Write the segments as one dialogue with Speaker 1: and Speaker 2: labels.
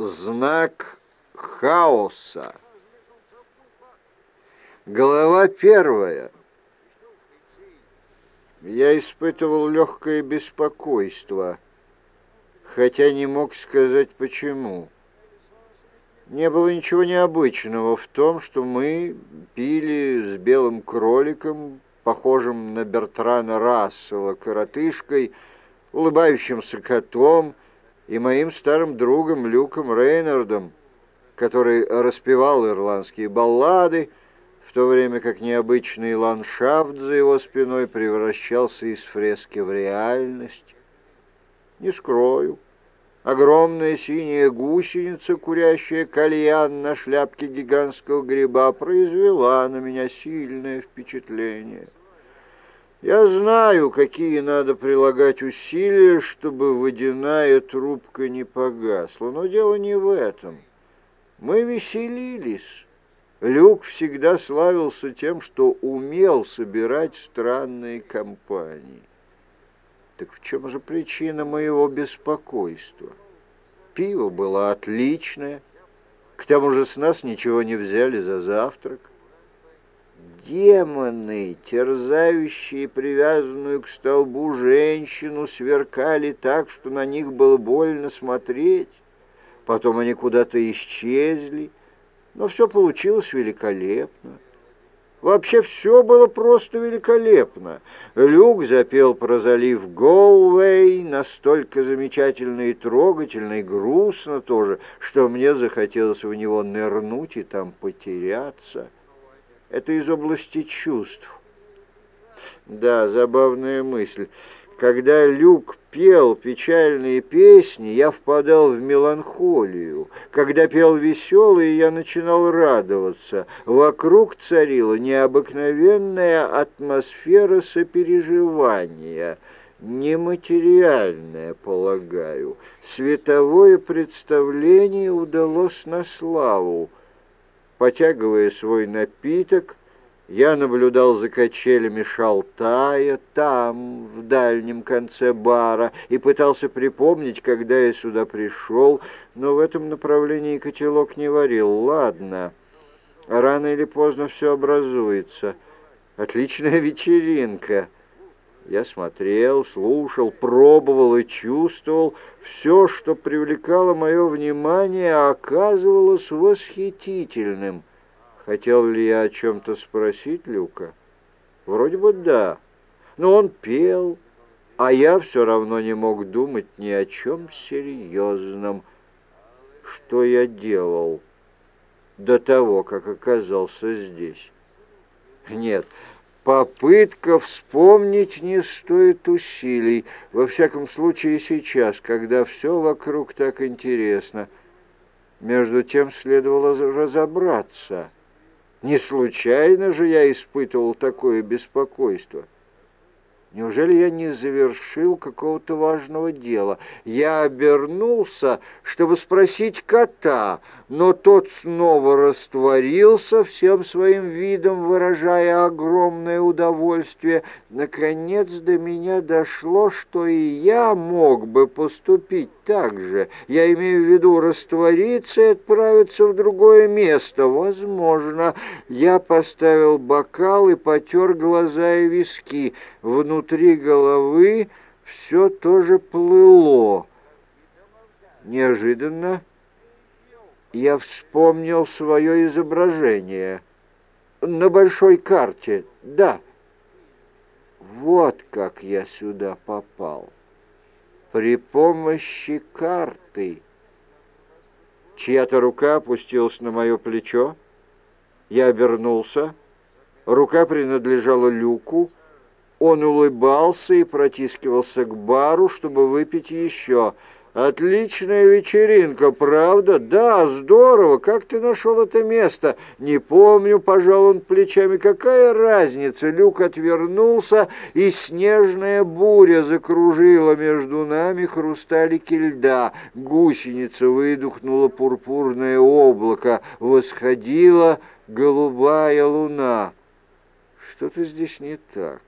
Speaker 1: Знак хаоса. Глава первая. Я испытывал легкое беспокойство, хотя не мог сказать почему. Не было ничего необычного в том, что мы пили с белым кроликом, похожим на Бертрана Рассела, коротышкой, улыбающимся котом, и моим старым другом Люком Рейнардом, который распевал ирландские баллады, в то время как необычный ландшафт за его спиной превращался из фрески в реальность. Не скрою, огромная синяя гусеница, курящая кальян на шляпке гигантского гриба, произвела на меня сильное впечатление. Я знаю, какие надо прилагать усилия, чтобы водяная трубка не погасла, но дело не в этом. Мы веселились. Люк всегда славился тем, что умел собирать странные компании. Так в чем же причина моего беспокойства? Пиво было отличное, к тому же с нас ничего не взяли за завтрак. Демоны, терзающие привязанную к столбу женщину, сверкали так, что на них было больно смотреть. Потом они куда-то исчезли, но все получилось великолепно. Вообще все было просто великолепно. Люк запел про залив Гоуэй, настолько замечательно и трогательно, и грустно тоже, что мне захотелось в него нырнуть и там потеряться. Это из области чувств. Да, забавная мысль. Когда Люк пел печальные песни, я впадал в меланхолию. Когда пел веселые, я начинал радоваться. Вокруг царила необыкновенная атмосфера сопереживания, нематериальная, полагаю. Световое представление удалось на славу. Потягивая свой напиток, я наблюдал за качелями шалтая там, в дальнем конце бара, и пытался припомнить, когда я сюда пришел, но в этом направлении котелок не варил. Ладно, рано или поздно все образуется. Отличная вечеринка. Я смотрел, слушал, пробовал и чувствовал. Все, что привлекало мое внимание, оказывалось восхитительным. Хотел ли я о чем-то спросить Люка? Вроде бы да. Но он пел, а я все равно не мог думать ни о чем серьезном. Что я делал до того, как оказался здесь? Нет, Попытка вспомнить не стоит усилий, во всяком случае сейчас, когда все вокруг так интересно. Между тем следовало разобраться. Не случайно же я испытывал такое беспокойство. Неужели я не завершил какого-то важного дела? Я обернулся, чтобы спросить кота, но тот снова растворился, всем своим видом выражая огромное удовольствие. Наконец до меня дошло, что и я мог бы поступить так же. Я имею в виду раствориться и отправиться в другое место. Возможно, я поставил бокал и потер глаза и виски. Внутри головы все тоже плыло. Неожиданно я вспомнил свое изображение. На большой карте, да. Вот как я сюда попал. При помощи карты. Чья-то рука опустилась на мое плечо. Я обернулся. Рука принадлежала Люку. Он улыбался и протискивался к бару, чтобы выпить еще. «Отличная вечеринка, правда? Да, здорово. Как ты нашел это место?» «Не помню», — пожал он плечами. «Какая разница?» Люк отвернулся, и снежная буря закружила между нами хрусталики льда. Гусеница выдохнула пурпурное облако. Восходила голубая луна. Что-то здесь не так.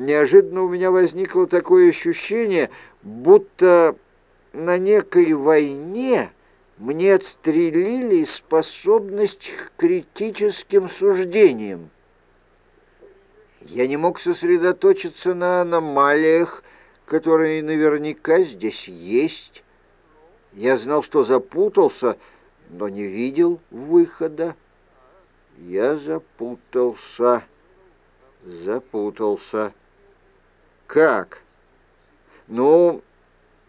Speaker 1: Неожиданно у меня возникло такое ощущение, будто на некой войне мне отстрелили способность к критическим суждениям. Я не мог сосредоточиться на аномалиях, которые наверняка здесь есть. Я знал, что запутался, но не видел выхода. Я запутался, запутался. Как? Ну,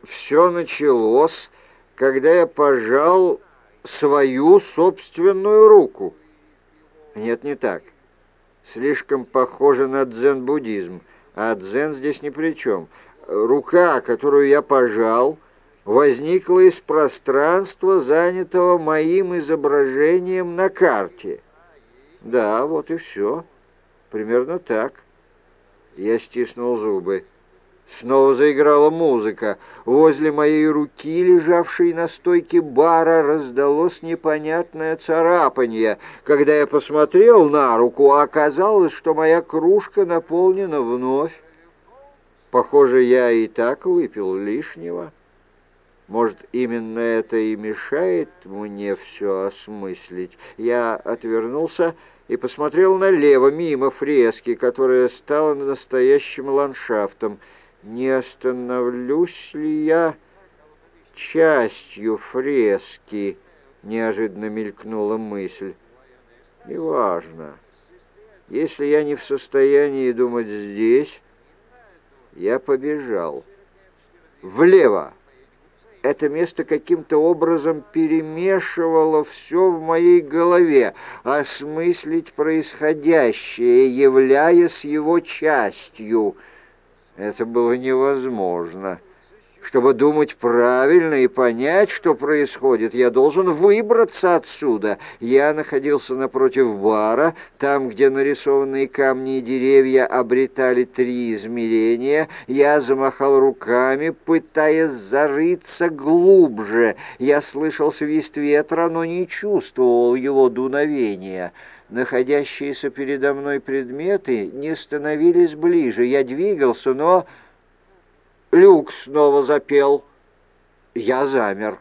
Speaker 1: все началось, когда я пожал свою собственную руку. Нет, не так. Слишком похоже на дзен-буддизм, а дзен здесь ни при чем. Рука, которую я пожал, возникла из пространства, занятого моим изображением на карте. Да, вот и все. Примерно так. Я стиснул зубы. Снова заиграла музыка. Возле моей руки, лежавшей на стойке бара, раздалось непонятное царапанье. Когда я посмотрел на руку, оказалось, что моя кружка наполнена вновь. Похоже, я и так выпил лишнего. Может, именно это и мешает мне все осмыслить. Я отвернулся и посмотрел налево, мимо фрески, которая стала настоящим ландшафтом — не остановлюсь ли я частью фрески, неожиданно мелькнула мысль. Неважно. Если я не в состоянии думать здесь, я побежал. Влево. Это место каким-то образом перемешивало все в моей голове, осмыслить происходящее, являясь его частью — это было невозможно. Чтобы думать правильно и понять, что происходит, я должен выбраться отсюда. Я находился напротив бара, там, где нарисованные камни и деревья обретали три измерения. Я замахал руками, пытаясь зарыться глубже. Я слышал свист ветра, но не чувствовал его дуновения находящиеся передо мной предметы не становились ближе. Я двигался, но... Люк снова запел. Я замер.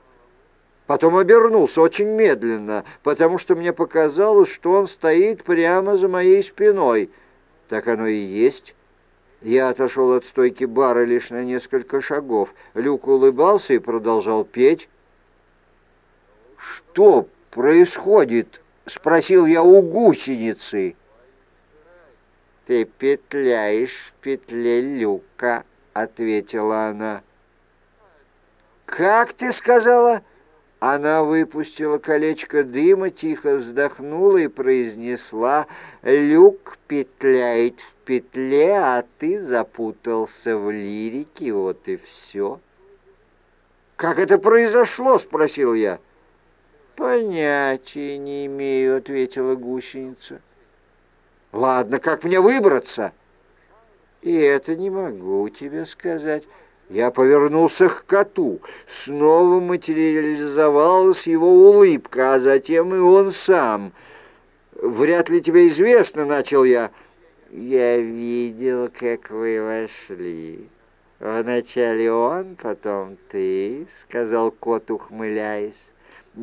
Speaker 1: Потом обернулся очень медленно, потому что мне показалось, что он стоит прямо за моей спиной. Так оно и есть. Я отошел от стойки бара лишь на несколько шагов. Люк улыбался и продолжал петь. «Что происходит?» — спросил я у гусеницы. «Ты петляешь в петле люка», — ответила она. «Как ты сказала?» Она выпустила колечко дыма, тихо вздохнула и произнесла «Люк петляет в петле, а ты запутался в лирике, вот и все». «Как это произошло?» — спросил я. «Понятия не имею», — ответила гусеница. «Ладно, как мне выбраться?» «И это не могу тебе сказать». Я повернулся к коту. Снова материализовалась его улыбка, а затем и он сам. «Вряд ли тебе известно», — начал я. «Я видел, как вы вошли. Вначале он, потом ты», — сказал кот, ухмыляясь.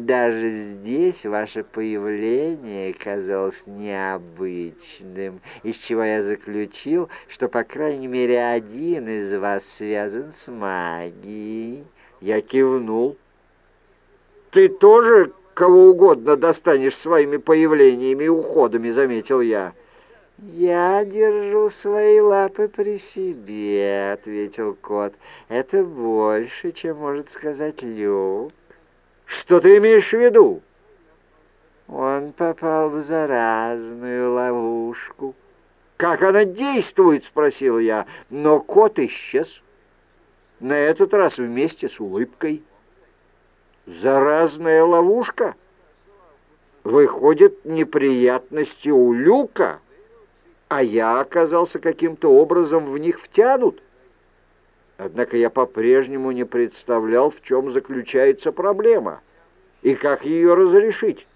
Speaker 1: Даже здесь ваше появление казалось необычным, из чего я заключил, что, по крайней мере, один из вас связан с магией. Я кивнул. «Ты тоже кого угодно достанешь своими появлениями и уходами», — заметил я. «Я держу свои лапы при себе», — ответил кот. «Это больше, чем может сказать Люк». Что ты имеешь в виду? Он попал в заразную ловушку. «Как она действует?» — спросил я, но кот исчез. На этот раз вместе с улыбкой. «Заразная ловушка?» Выходит, неприятности у Люка, а я оказался каким-то образом в них втянут. Однако я по-прежнему не представлял, в чем заключается проблема и как ее разрешить.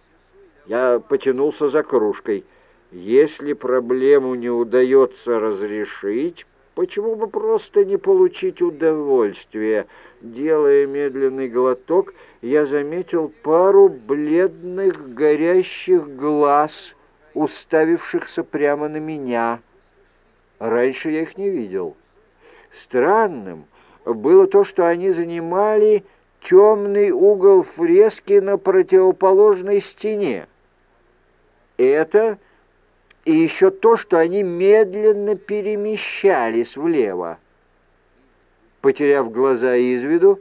Speaker 1: Я потянулся за кружкой. Если проблему не удается разрешить, Почему бы просто не получить удовольствие? Делая медленный глоток, я заметил пару бледных горящих глаз, уставившихся прямо на меня. Раньше я их не видел. Странным было то, что они занимали темный угол фрески на противоположной стене. Это и еще то, что они медленно перемещались влево. Потеряв глаза из виду,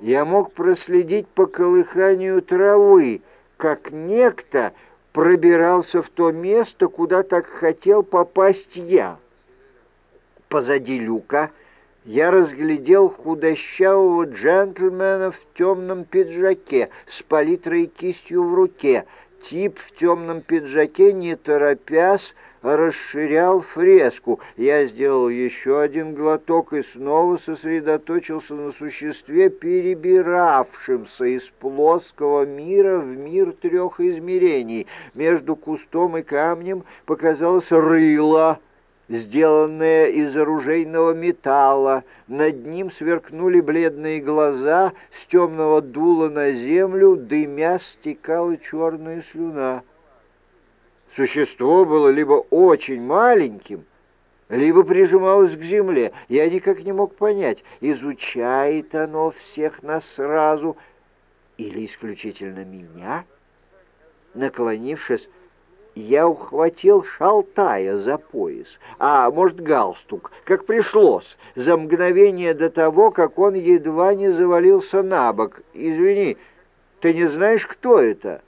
Speaker 1: я мог проследить по колыханию травы, как некто пробирался в то место, куда так хотел попасть я. Позади люка я разглядел худощавого джентльмена в темном пиджаке с палитрой и кистью в руке — Тип в темном пиджаке, не торопясь, расширял фреску. Я сделал еще один глоток и снова сосредоточился на существе, перебиравшемся из плоского мира в мир трех измерений. Между кустом и камнем показалось рыло — сделанное из оружейного металла. Над ним сверкнули бледные глаза, с темного дула на землю, дымя стекала черная слюна. Существо было либо очень маленьким, либо прижималось к земле. Я никак не мог понять, изучает оно всех нас сразу или исключительно меня. Наклонившись, я ухватил шалтая за пояс, а, может, галстук, как пришлось, за мгновение до того, как он едва не завалился на бок. «Извини, ты не знаешь, кто это?»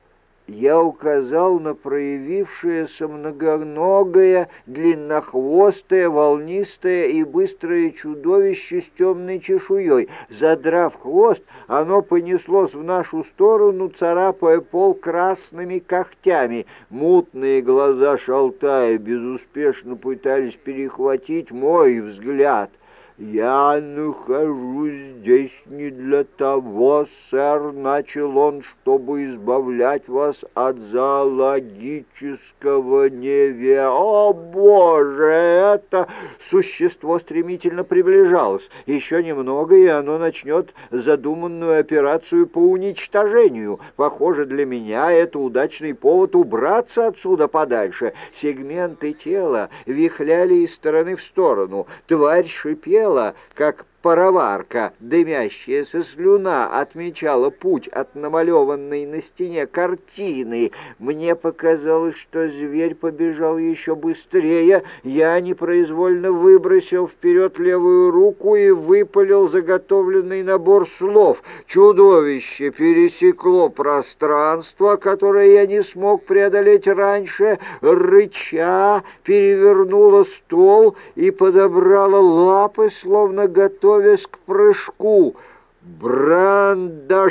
Speaker 1: Я указал на проявившееся многоногое, длиннохвостое, волнистое и быстрое чудовище с темной чешуей. Задрав хвост, оно понеслось в нашу сторону, царапая пол красными когтями. Мутные глаза шалтая безуспешно пытались перехватить мой взгляд — «Я нахожусь здесь не для того, сэр, — начал он, — чтобы избавлять вас от зоологического неве. О, Боже, это существо стремительно приближалось. Еще немного, и оно начнет задуманную операцию по уничтожению. Похоже, для меня это удачный повод убраться отсюда подальше. Сегменты тела вихляли из стороны в сторону. Тварь шипела, тело, как пароварка, дымящаяся слюна отмечала путь от намалеванной на стене картины. Мне показалось, что зверь побежал еще быстрее. Я непроизвольно выбросил вперед левую руку и выпалил заготовленный набор слов. Чудовище пересекло пространство, которое я не смог преодолеть раньше, рыча перевернуло стол и подобрало лапы, словно готовя готовясь к прыжку. «Брандашмык!»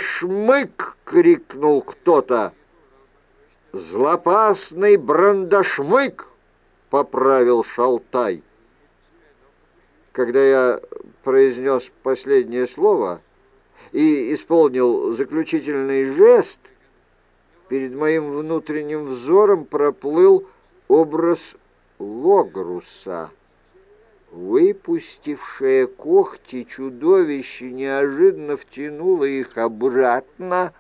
Speaker 1: — крикнул кто-то. «Злопасный брандашмык!» — поправил Шалтай. Когда я произнес последнее слово и исполнил заключительный жест, перед моим внутренним взором проплыл образ Логруса. Выпустившее когти чудовище неожиданно втянуло их обратно,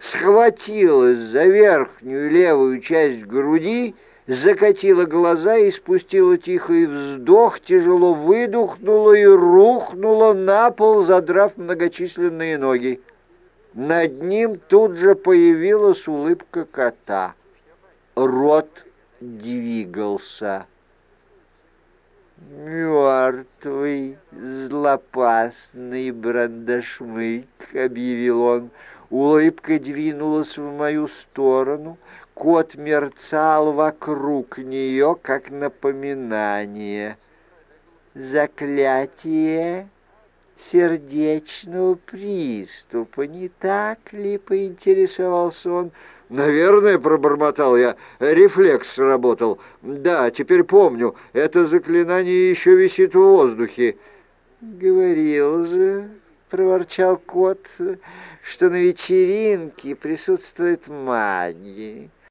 Speaker 1: схватилось за верхнюю левую часть груди, закатила глаза и спустила тихий вздох, тяжело выдохнула и рухнула на пол, задрав многочисленные ноги. Над ним тут же появилась улыбка кота. Рот двигался. «Мертвый, злопасный брандашмык», — объявил он. Улыбка двинулась в мою сторону. Кот мерцал вокруг нее, как напоминание. «Заклятие сердечного приступа, не так ли?» — поинтересовался он. «Наверное, — пробормотал я, — рефлекс сработал. Да, теперь помню, это заклинание еще висит в воздухе». «Говорил же, — проворчал кот, — что на вечеринке присутствует магия.